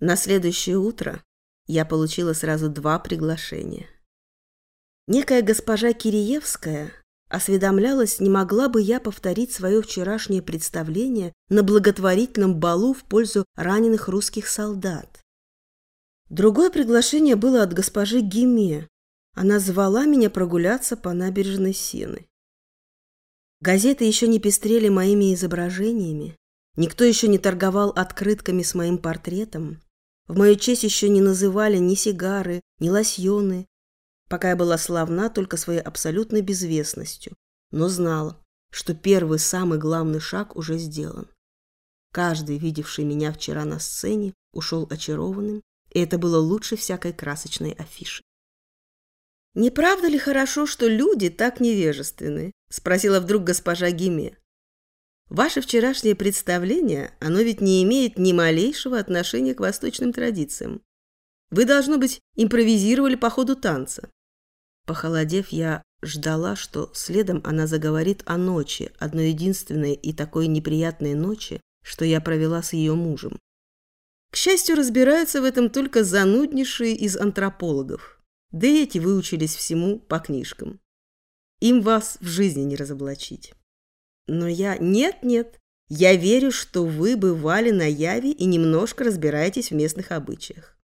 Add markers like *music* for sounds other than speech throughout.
На следующее утро я получила сразу два приглашения. Некая госпожа Киреевская осведомлялась, не могла бы я повторить свое вчерашнее представление на благотворительном балу в пользу раненых русских солдат. Другое приглашение было от госпожи Гиме. Она звала меня прогуляться по набережной Сены. Газеты еще не пестрели моими изображениями, никто еще не торговал открытками с моим портретом, в мою честь еще не называли ни сигары, ни лосьоны, пока я была славна только своей абсолютной безвестностью, но знала, что первый самый главный шаг уже сделан. Каждый, видевший меня вчера на сцене, ушел очарованным, и это было лучше всякой красочной афиши. «Не правда ли хорошо, что люди так невежественны?» – спросила вдруг госпожа Гиме. Ваше вчерашнее представление, оно ведь не имеет ни малейшего отношения к восточным традициям. Вы, должно быть, импровизировали по ходу танца. Похолодев, я ждала, что следом она заговорит о ночи, одной единственной и такой неприятной ночи, что я провела с ее мужем. К счастью, разбираются в этом только зануднейшие из антропологов. Да и эти выучились всему по книжкам. Им вас в жизни не разоблачить. Но я... Нет-нет. Я верю, что вы бывали на Яве и немножко разбираетесь в местных обычаях.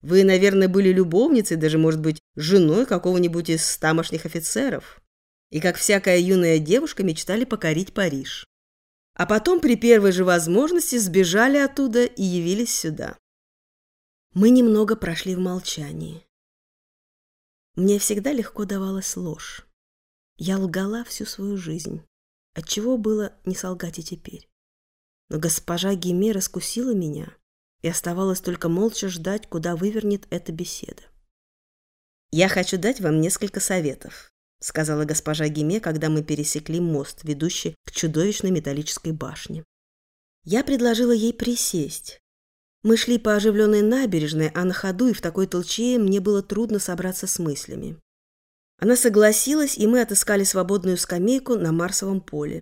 Вы, наверное, были любовницей, даже, может быть, женой какого-нибудь из тамошних офицеров. И, как всякая юная девушка, мечтали покорить Париж. А потом при первой же возможности сбежали оттуда и явились сюда. Мы немного прошли в молчании. Мне всегда легко давалась ложь. Я лгала всю свою жизнь. Отчего было не солгать и теперь? Но госпожа Гиме раскусила меня, и оставалось только молча ждать, куда вывернет эта беседа. «Я хочу дать вам несколько советов», — сказала госпожа Гиме, когда мы пересекли мост, ведущий к чудовищной металлической башне. Я предложила ей присесть. Мы шли по оживленной набережной, а на ходу и в такой толчее мне было трудно собраться с мыслями. Она согласилась, и мы отыскали свободную скамейку на Марсовом поле.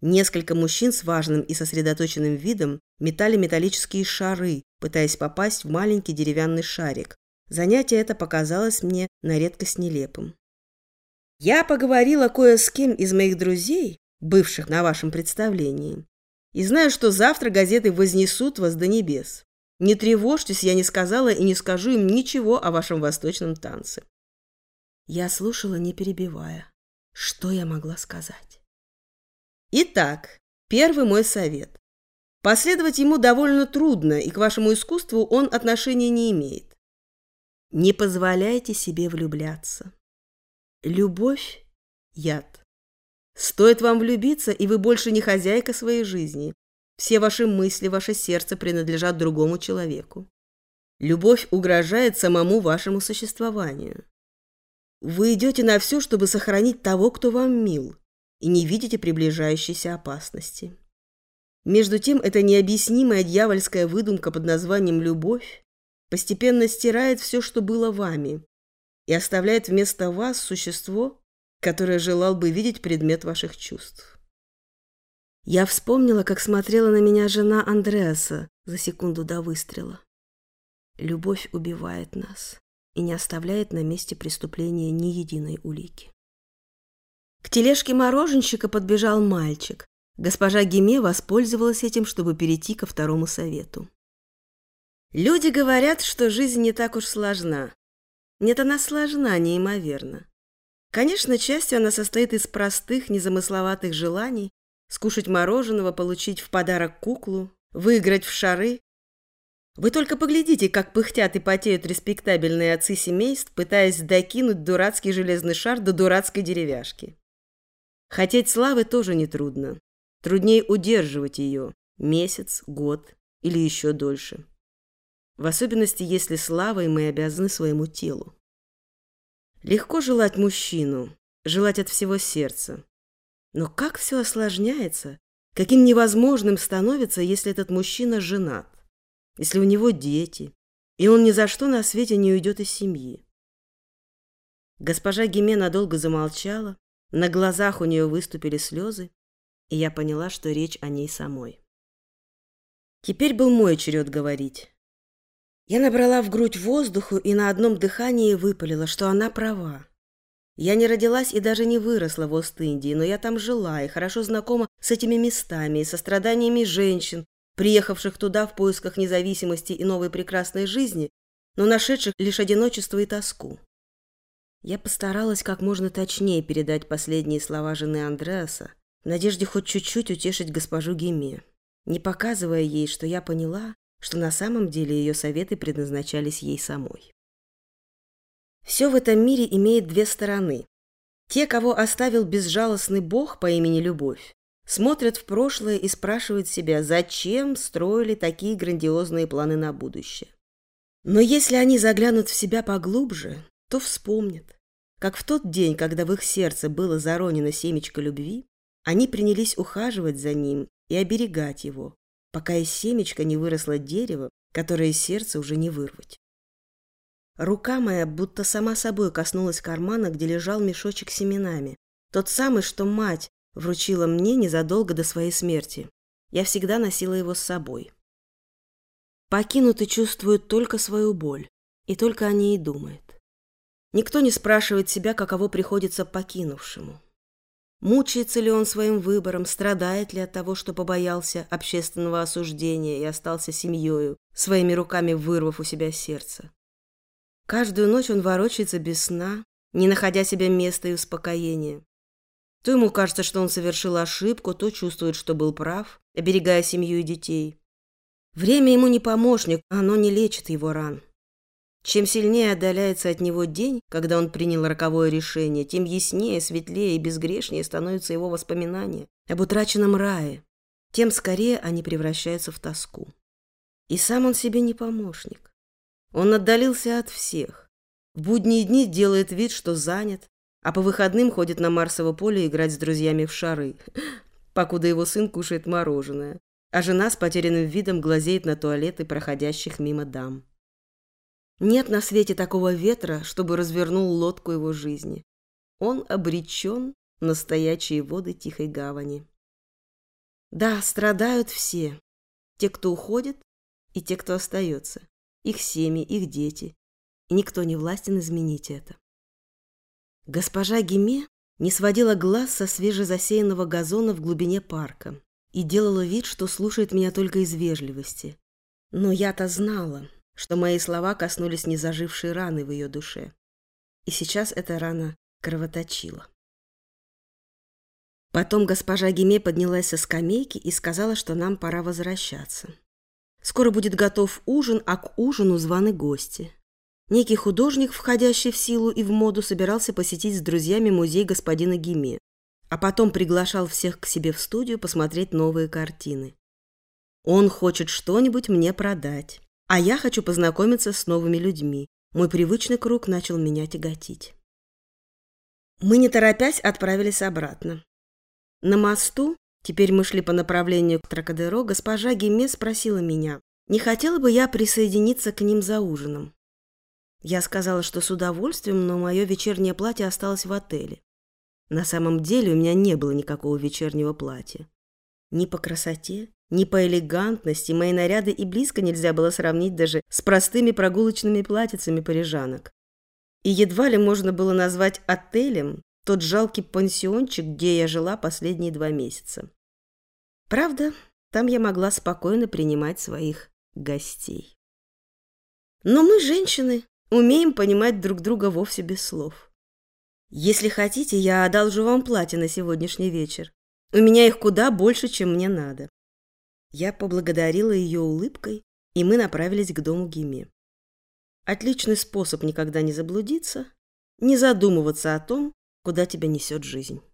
Несколько мужчин с важным и сосредоточенным видом метали металлические шары, пытаясь попасть в маленький деревянный шарик. Занятие это показалось мне на редкость нелепым. Я поговорила кое с кем из моих друзей, бывших на вашем представлении, и знаю, что завтра газеты вознесут вас до небес. Не тревожьтесь, я не сказала и не скажу им ничего о вашем восточном танце. Я слушала, не перебивая. Что я могла сказать? Итак, первый мой совет. Последовать ему довольно трудно, и к вашему искусству он отношения не имеет. Не позволяйте себе влюбляться. Любовь – яд. Стоит вам влюбиться, и вы больше не хозяйка своей жизни. Все ваши мысли, ваше сердце принадлежат другому человеку. Любовь угрожает самому вашему существованию. Вы идете на все, чтобы сохранить того, кто вам мил, и не видите приближающейся опасности. Между тем, эта необъяснимая дьявольская выдумка под названием «любовь» постепенно стирает все, что было вами, и оставляет вместо вас существо, которое желал бы видеть предмет ваших чувств. Я вспомнила, как смотрела на меня жена Андреаса за секунду до выстрела. Любовь убивает нас и не оставляет на месте преступления ни единой улики. К тележке мороженщика подбежал мальчик. Госпожа Гиме воспользовалась этим, чтобы перейти ко второму совету. Люди говорят, что жизнь не так уж сложна. Нет, она сложна неимоверно. Конечно, частью она состоит из простых, незамысловатых желаний, скушать мороженого, получить в подарок куклу, выиграть в шары, вы только поглядите, как пыхтят и потеют респектабельные отцы семейств, пытаясь докинуть дурацкий железный шар до дурацкой деревяшки. Хотеть славы тоже нетрудно. Труднее удерживать ее месяц, год или еще дольше. В особенности, если славой мы обязаны своему телу. Легко желать мужчину, желать от всего сердца. Но как все осложняется, каким невозможным становится, если этот мужчина женат если у него дети, и он ни за что на свете не уйдет из семьи. Госпожа Гиме надолго замолчала, на глазах у нее выступили слезы, и я поняла, что речь о ней самой. Теперь был мой черед говорить, Я набрала в грудь воздуху и на одном дыхании выпалила, что она права. Я не родилась и даже не выросла в Ост-Индии, но я там жила и хорошо знакома с этими местами и со страданиями женщин, приехавших туда в поисках независимости и новой прекрасной жизни, но нашедших лишь одиночество и тоску. Я постаралась как можно точнее передать последние слова жены Андреаса, в надежде хоть чуть-чуть утешить госпожу Гиме, не показывая ей, что я поняла, что на самом деле ее советы предназначались ей самой. Все в этом мире имеет две стороны. Те, кого оставил безжалостный Бог по имени Любовь, смотрят в прошлое и спрашивают себя, зачем строили такие грандиозные планы на будущее. Но если они заглянут в себя поглубже, то вспомнят, как в тот день, когда в их сердце было заронено семечко любви, они принялись ухаживать за ним и оберегать его, пока из семечка не выросло дерево, которое из сердца уже не вырвать. Рука моя будто сама собой коснулась кармана, где лежал мешочек с семенами. Тот самый, что мать вручила мне незадолго до своей смерти. Я всегда носила его с собой. Покинутый чувствует только свою боль, и только о ней и думает. Никто не спрашивает себя, каково приходится покинувшему. Мучается ли он своим выбором, страдает ли от того, что побоялся общественного осуждения и остался семьёю, своими руками вырвав у себя сердце. Каждую ночь он ворочается без сна, не находя себе места и успокоения. То ему кажется, что он совершил ошибку, то чувствует, что был прав, оберегая семью и детей. Время ему не помощник, оно не лечит его ран. Чем сильнее отдаляется от него день, когда он принял роковое решение, тем яснее, светлее и безгрешнее становятся его воспоминания об утраченном рае, тем скорее они превращаются в тоску. И сам он себе не помощник. Он отдалился от всех. В будние дни делает вид, что занят, а по выходным ходит на Марсово поле играть с друзьями в шары, *gasps* покуда его сын кушает мороженое, а жена с потерянным видом глазеет на туалеты проходящих мимо дам. Нет на свете такого ветра, чтобы развернул лодку его жизни. Он обречен на стоячие воды тихой гавани. Да, страдают все. Те, кто уходит, и те, кто остается. Их семьи, их дети. И никто не властен изменить это. Госпожа Гиме не сводила глаз со свежезасеянного газона в глубине парка и делала вид, что слушает меня только из вежливости. Но я-то знала, что мои слова коснулись незажившей раны в ее душе. И сейчас эта рана кровоточила. Потом госпожа Гиме поднялась со скамейки и сказала, что нам пора возвращаться. Скоро будет готов ужин, а к ужину званы гости. Некий художник, входящий в силу и в моду, собирался посетить с друзьями музей господина Гиме, а потом приглашал всех к себе в студию посмотреть новые картины. Он хочет что-нибудь мне продать. А я хочу познакомиться с новыми людьми. Мой привычный круг начал меня тяготить. Мы, не торопясь, отправились обратно. На мосту, теперь мы шли по направлению к Тракадеро, госпожа Гиме спросила меня, не хотела бы я присоединиться к ним за ужином. Я сказала, что с удовольствием, но мое вечернее платье осталось в отеле. На самом деле у меня не было никакого вечернего платья. Ни по красоте, ни по элегантности мои наряды и близко нельзя было сравнить даже с простыми прогулочными платьицами парижанок. И едва ли можно было назвать отелем тот жалкий пансиончик, где я жила последние два месяца. Правда, там я могла спокойно принимать своих гостей. Но мы, женщины, умеем понимать друг друга вовсе без слов. Если хотите, я одолжу вам платье на сегодняшний вечер. У меня их куда больше, чем мне надо. Я поблагодарила ее улыбкой, и мы направились к дому Гиме. Отличный способ никогда не заблудиться, не задумываться о том, куда тебя несет жизнь.